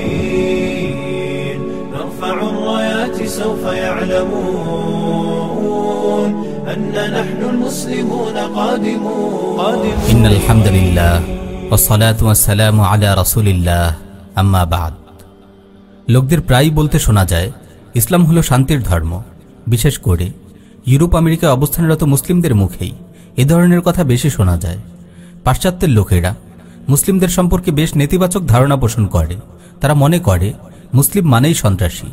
المرسلين نرفع الرايات سوف يعلمون أن نحن المسلمون قادمون قادمون إن الحمد لله والصلاة والسلام على رسول الله أما بعد লোকদের প্রায়ই বলতে শোনা যায় ইসলাম হলো শান্তির ধর্ম বিশেষ করে ইউরোপ আমেরিকায় অবস্থানরত মুসলিমদের মুখেই এ ধরনের কথা বেশি শোনা যায় পাশ্চাত্যের লোকেরা মুসলিমদের সম্পর্কে বেশ নেতিবাচক ধারণা পোষণ করে। তারা মনে করে, মুসলিম মানেই সন্ত্রাসী।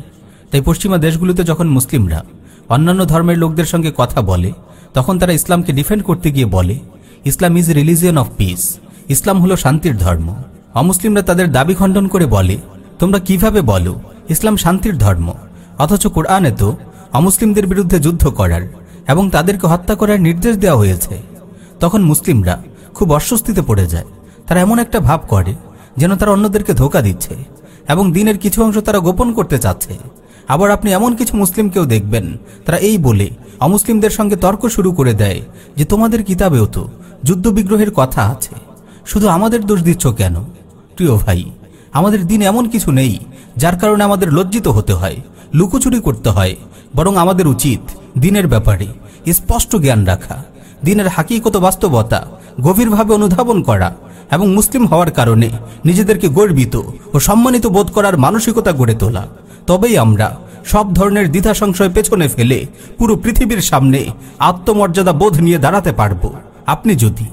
তাই পশ্চিমা দেশগুলোতে যখন মুসলিমরা অন্যান্য ধর্মের লোকদের সঙ্গে কথা বলে, তখন তারা ইসলামকে ডিফেন্ড করতে গিয়ে বলে, Islam is religion of peace. ইসলাম হলো শান্তির ধর্ম। অমুসলিমরা তাদের দাবি খণ্ডন করে বলে, তোমরা কীভাবে বলো, ইসলাম শান্তির ধর্ম? অথচ কোরআনে তো অমুসলিমদের বিরুদ্ধে যুদ্ধ করার এবং তাদেরকে হত্যা করার নির্দেশ দেওয়া হয়েছে। তখন মুসলিমরা খুব অস্বস্তিতে পড়ে যায়। তারা এমন একটা ভাব করে যেন তারা অন্যদেরকে ধোকা দিচ্ছে এবং দিনের কিছু অংশ তারা গোপন করতে চাচ্ছে। আবার আপনি এমন কিছু মুসলিমকেও দেখবেন, তারা এই বলে, অমুসলিমদের সঙ্গে তর্ক শুরু করে দেয় যে তোমাদের কিতাবেও তো যুদ্ধ বিগ্রহের কথা আছে। শুধু আমাদের দোষ দিচ্ছ কেন? প্রিয় ভাই, আমাদের দিন এমন কিছু নেই যার কারণে আমাদের লজ্জিত হতে হয়, লুকোচুরি করতে হয়, বরং আমাদের উচিত দিনের ব্যাপারে স্পষ্ট জ্ঞান রাখা, দিনের হাকিকত বাস্তবতা গভীরভাবে অনুধাবন করা এবং মুসলিম হওয়ার কারণে নিজেদেরকে গর্বিত ও সম্মানিত বোধ করার মানসিকতা গড়ে তোলা। তবেই আমরা সব ধরনের দ্বিধা সংশয় পেছনে ফেলে পুরো পৃথিবীর সামনে আত্মমর্যাদা বোধ নিয়ে দাঁড়াতে পারব। আপনি যদি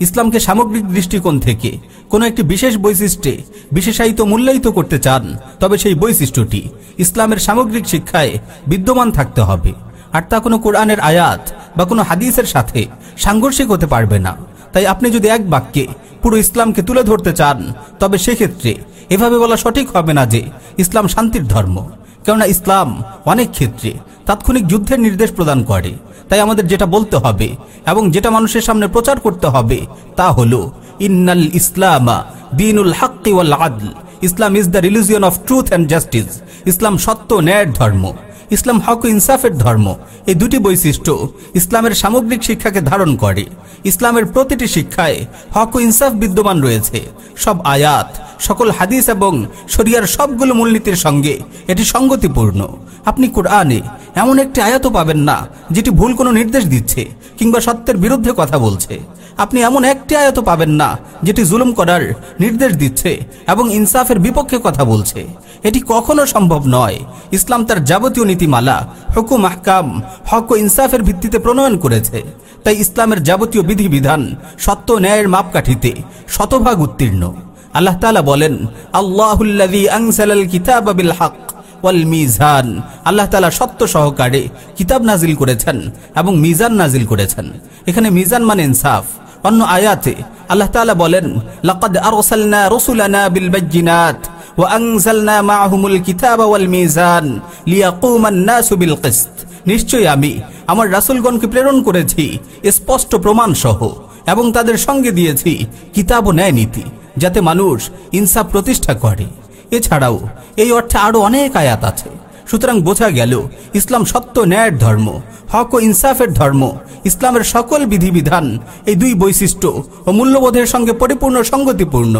ইসলামকে সামগ্রিক দৃষ্টিকোণ থেকে কোনো একটি বিশেষ বৈশিষ্ট্যে বিশেষায়িত মূল্যায়িত করতে চান, তবে সেই বৈশিষ্ট্যটি ইসলামের সামগ্রিক শিক্ষায় বিদ্যমান থাকতে হবে। আর তা কোনো কোরআনের আয়াত বা কোনো হাদিসের সাথে সাংঘর্ষিক হতে পারবে না। তাই আপনি যদি এক বাক্যে পুরো ইসলামকে তুলে ধরতে চান, তবে সেক্ষেত্রে এভাবে বলা সঠিক হবে না যে ইসলাম শান্তির ধর্ম। কেননা ইসলাম অনেক ক্ষেত্রে তাৎক্ষণিক যুদ্ধের নির্দেশ প্রদান করে। তাই আমাদের যেটা বলতে হবে এবং যেটা মানুষের সামনে প্রচার করতে হবে, তা হলো, ইন্নাল ইসলামা দিনুল হাক্কি ওয়াল আদল। Islam is the religion of truth and justice. ইসলাম সত্য ন্যায়ের ধর্ম। ইসলাম হক ইনসাফের ধর্ম। এই দুটি বৈশিষ্ট্য ইসলামের সামগ্রিক শিক্ষাকে ধারণ করে। ইসলামের প্রতিটি শিক্ষায় হক ইনসাফ বিদ্যমান রয়েছে। সব আয়াত, সকল হাদিস এবং শরিয়ার সবগুলো মূলনীতির সঙ্গে এটি সঙ্গতিপূর্ণ। আপনি কোরআনে এমন একটি আয়াতও পাবেন না, যেটি ভুল কোনো নির্দেশ দিচ্ছে কিংবা সত্যের বিরুদ্ধে কথা বলছে। আপনি এমন একটি আয়াত পাবেন না, যেটি জুলুম করার নির্দেশ দিচ্ছে এবং ইনসাফের বিপক্ষে কথা বলছে। এটি কখনো সম্ভব নয়। ইসলাম তার যাবতীয় নীতিমালা, হুকুম, আহকাম, হক ও ইনসাফের ভিত্তিতে প্রণয়ন করেছে। তাই ইসলামের যাবতীয় বিধিবিধান, সত্য ন্যায়ের মাপকাঠিতে শতভাগ উত্তীর্ণ। আল্লাহ তাআলা বলেন কিতাবাবিল হক ওয়াল মিজান। আল্লাহ তাআলা সত্য সহকারে কিতাব নাজিল করেছেন এবং মিজান নাজিল করেছেন। এখানে মিজান মানে ইনসাফ। অন্য আয়াতে আল্লাহ তাআলা বলেন, লাকাদ আরসালনা রুসুলানা বিল বাজ্জিনাত কিতাবা ওয়াল মিজান লিয়াকুমান নাসু বিল কিসত। নিশ্চয়ই আমি আমার রাসূলগণকে প্রেরণ করেছি, স্পষ্ট প্রমাণ সহ এবং তাদের সঙ্গে দিয়েছি কিতাব ও ন্যায় নীতি, যাতে মানুষ ইনসাফ প্রতিষ্ঠা করে। এছাড়াও এই অর্থে আরও অনেক আয়াত আছে। সুতরাং বোঝা গেল, ইসলাম সত্য ন্যায়ের ধর্ম, হক ও ইনসাফের ধর্ম, ইসলামের সকল বিধিবিধান, এই দুই বৈশিষ্ট্য ও মূল্যবোধের সঙ্গে পরিপূর্ণ সঙ্গতিপূর্ণ,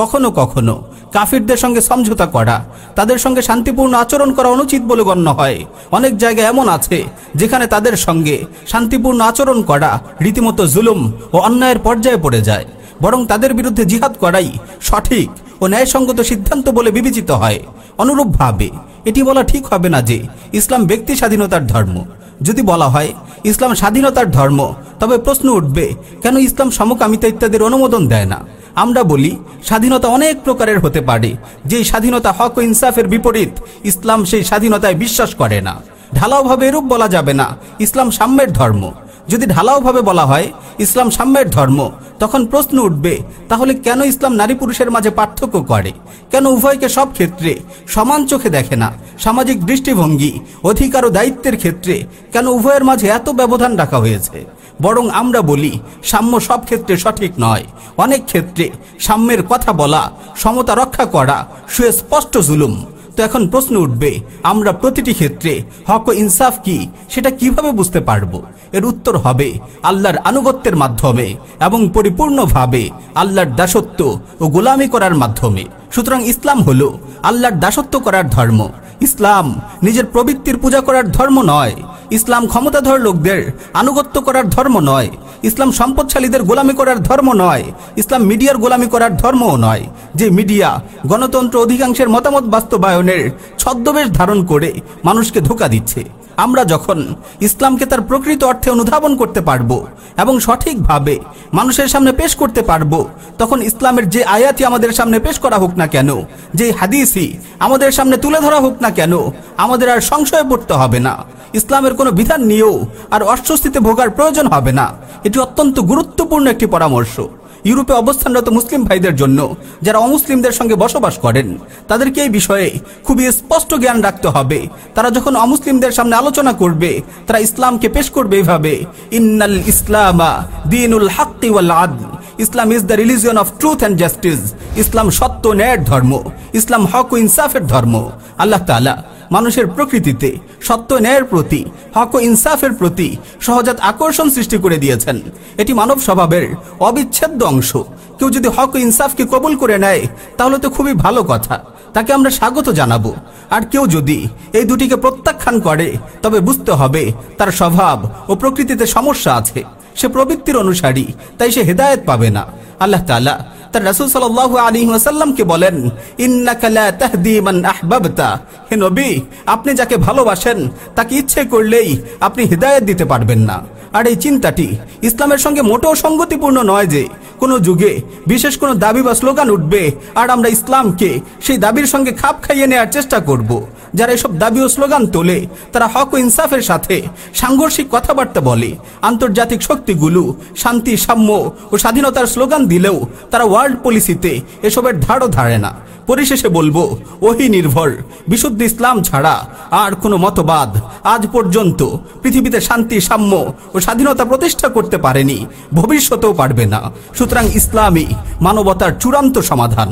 কখনো কখনো কাফিরদের সঙ্গে সমঝোতা করা, তাদের সঙ্গে শান্তিপূর্ণ আচরণ করা অনুচিত বলে গণ্য হয়। অনেক জায়গায় এমন আছে, যেখানে তাদের সঙ্গে শান্তিপূর্ণ আচরণ করা রীতিমতো জুলুম ও অন্যায়ের পর্যায়ে পড়ে যায়, বরং তাদের বিরুদ্ধে জিহাদ করাই সঠিক ও ন্যায়সঙ্গত সিদ্ধান্ত বলে বিবেচিত হয়। অনুরূপভাবে। এটি বলা ঠিক হবে না যে ইসলাম ব্যক্তি স্বাধীনতার ধর্ম। যদি বলা হয়, ইসলাম স্বাধীনতার ধর্ম, তবে প্রশ্ন উঠবে, কেন ইসলাম সমকামিতা ইত্যাদির অনুমোদন দেয় না? আমরা বলি, স্বাধীনতা অনেক প্রকারের হতে পারে। যেই স্বাধীনতা হক ও ইনসাফের বিপরীত, ইসলাম সেই স্বাধীনতায় বিশ্বাস করে না। ঢালাওভাবে এরূপ বলা যাবে না, ইসলাম সাম্যের ধর্ম। যদি ঢালাওভাবে বলা হয়, ইসলাম সাম্যের ধর্ম, তখন প্রশ্ন উঠবে, তাহলে কেন ইসলাম নারী পুরুষের মাঝে পার্থক্য করে? কেন উভয়কে সব ক্ষেত্রে সমান চোখে দেখে না? সামাজিক দৃষ্টিভঙ্গি, অধিকার ও দায়িত্বের ক্ষেত্রে কেন উভয়ের মাঝে এত ব্যবধান রাখা হয়েছে? বরং আমরা বলি, সাম্য সব ক্ষেত্রে সঠিক নয়। অনেক ক্ষেত্রে সাম্যের কথা বলা, সমতা রক্ষা করা, সুস্পষ্ট জুলুম। তো এখন প্রশ্ন উঠবে, আমরা প্রতিটি ক্ষেত্রে হক ও ইনসাফ কি, সেটা কীভাবে বুঝতে পারব? এর উত্তর হবে, আল্লাহর আনুগত্যের মাধ্যমে এবং পরিপূর্ণভাবে আল্লাহর দাসত্ব ও গোলামি করার মাধ্যমে। সুতরাং ইসলাম হল আল্লাহর দাসত্ব করার ধর্ম। ইসলাম নিজের প্রবৃত্তির পূজা করার ধর্ম নয় ইসলাম ক্ষমতাধর লোকদের আনুগত্য করার ধর্ম নয়। ইসলাম সম্পদশালীদের গোলামি করার ধর্ম নয়। ইসলাম মিডিয়ার গোলামি করার ধর্মও নয়। যে মিডিয়া গণতন্ত্র অধিকাংশের মতামত বাস্তবায়নের ছদ্মবেশ ধারণ করে, মানুষকে ধোকা দিচ্ছে। আমরা যখন ইসলামকে তার প্রকৃত অর্থে অনুধাবন করতে পারব এবং সঠিকভাবে মানুষের সামনে পেশ করতে পারব, তখন ইসলামের যে আয়াতি আমাদের সামনে পেশ করা হোক না কেন, যে হাদিসই আমাদের সামনে তুলে ধরা হোক না কেন, আমাদের আর সংশয়ে পড়তে হবে না। ইসলামের কোনো বিধান নিয়েও আর অস্বস্তিতে ভোগার প্রয়োজন হবে না। এটি অত্যন্ত গুরুত্বপূর্ণ একটি পরামর্শ। ইউরোপে অবস্থানরত মুসলিম ভাইদের জন্য যারা অমুসলিমদের সঙ্গে বসবাস করেন, তাদেরকে এই বিষয়ে খুবই স্পষ্ট জ্ঞান রাখতে হবে। তারা যখন অমুসলিমদের সামনে আলোচনা করবে, তারা ইসলামকে পেশ করবে এইভাবে ইন্নাল ইসলামা দিনুল হাক্কি ওয়াল আদল। Islam is the religion of truth and justice. ইসলাম সত্য ন্যায়ের ধর্ম। ইসলাম হক ও ইনসাফের ধর্ম। আল্লাহ তাআলা মানুষের প্রকৃতিতে, সত্য ন্যায়ের প্রতি, হক ও ইনসাফের প্রতি সহজাত আকর্ষণ সৃষ্টি করে দিয়েছেন। এটি মানব স্বভাবের অবিচ্ছেদ্য অংশ। কেউ যদি হক ও ইনসাফকে কবুল করে নেয়, তাহলে তো খুবই ভালো কথা। তাকে আমরা স্বাগত জানাব। আর কেউ যদি এই দুটিকে প্রত্যাখ্যান করে, তবে বুঝতে হবে তার স্বভাব ও প্রকৃতিতে সমস্যা আছে। সে প্রবৃত্তির অনুসারী, তাই সে হেদায়েত পাবে না। আল্লাহ তাআলা তার রাসূল ওয়াসাল্লামকে বলেন নবী, আপনি যাকে ভালোবাসেন, তাকে ইচ্ছে করলেই আপনি হিদায়াত দিতে পারবেন না। আর এই চিন্তাটি ইসলামের সঙ্গে মোটেও সঙ্গতিপূর্ণ নয় যে, কোনো যুগে বিশেষ কোনো দাবি বা স্লোগান উঠবে, আর আমরা ইসলামকে সেই দাবির সঙ্গে খাপ খাইয়ে নেওয়ার চেষ্টা করব। যারা এসব দাবি ও স্লোগান তোলে, তারা হক ও ইনসাফের সাথে সাংঘর্ষিক কথাবার্তা বলে। আন্তর্জাতিক শক্তিগুলো শান্তি, সাম্য ও স্বাধীনতার স্লোগান দিলেও তারা ওয়ার্ল্ড পলিসিতে এসবের ধারও ধারে না। পরিশেষে বলব, ওহি নির্ভর, বিশুদ্ধ ইসলাম ছাড়া আর কোনো মতবাদ আজ পর্যন্ত পৃথিবীতে শান্তি, সাম্য ও স্বাধীনতা প্রতিষ্ঠা করতে পারেনি, ভবিষ্যতেও পারবে না। সুতরাং ইসলামই মানবতার চূড়ান্ত সমাধান।